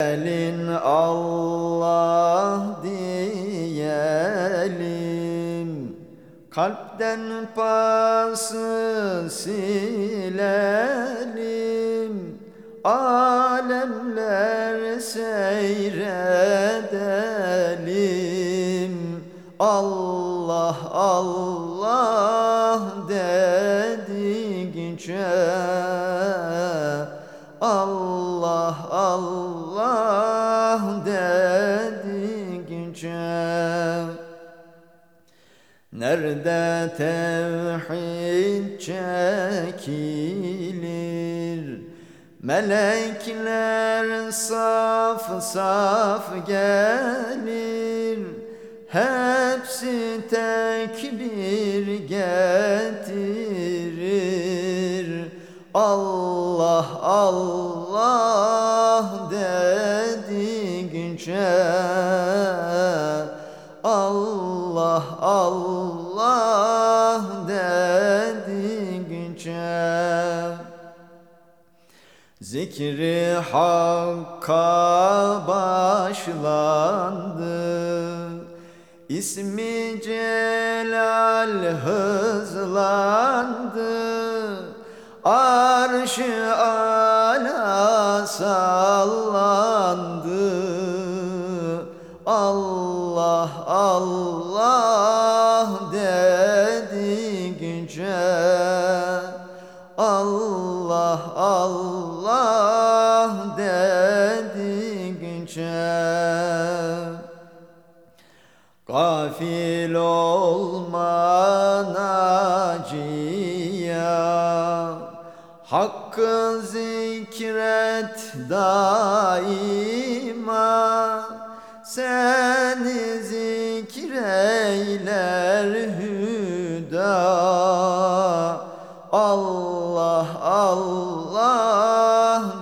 Gelin Allah diyelim. Kalpten pası silelim Alemler seyredelim. Allah Allah dedikçe Allah Allah dedikçe Nerede tevhid çekilir? Melekler saf saf gelir Hepsi tekbir getirir Allah Allah dedikçe Allah Allah dedikçe Zikri Hakk'a başlandı İsmi Celal hızlandı Arş-ı ala sallandı. Allah Allah dedikçe Allah Allah dedikçe Gafil olma naciya Hakkı zikret daima. Seni zikreyler hüda. Allah Allah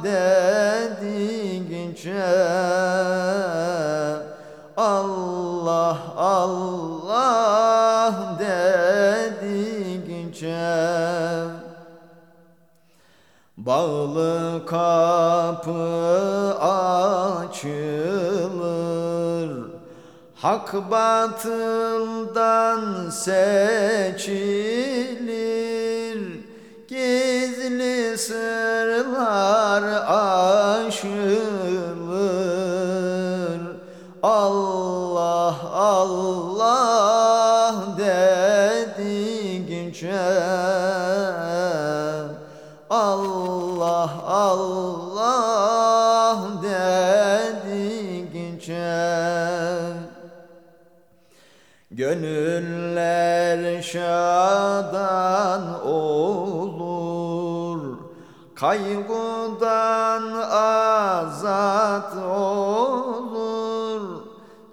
dedikçe. Allah Allah dedikçe Bağlı kapı açılır. Hak batıldan seçilir. Gizli sırlar aşılır Allah dedikçe Gönüller şadan olur Kaygıdan azat olur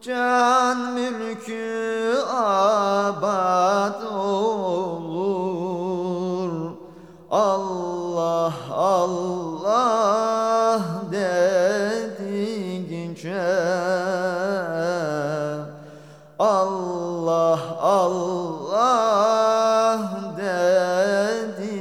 Can mülkü Allah dedikçe Allah Allah dedikçe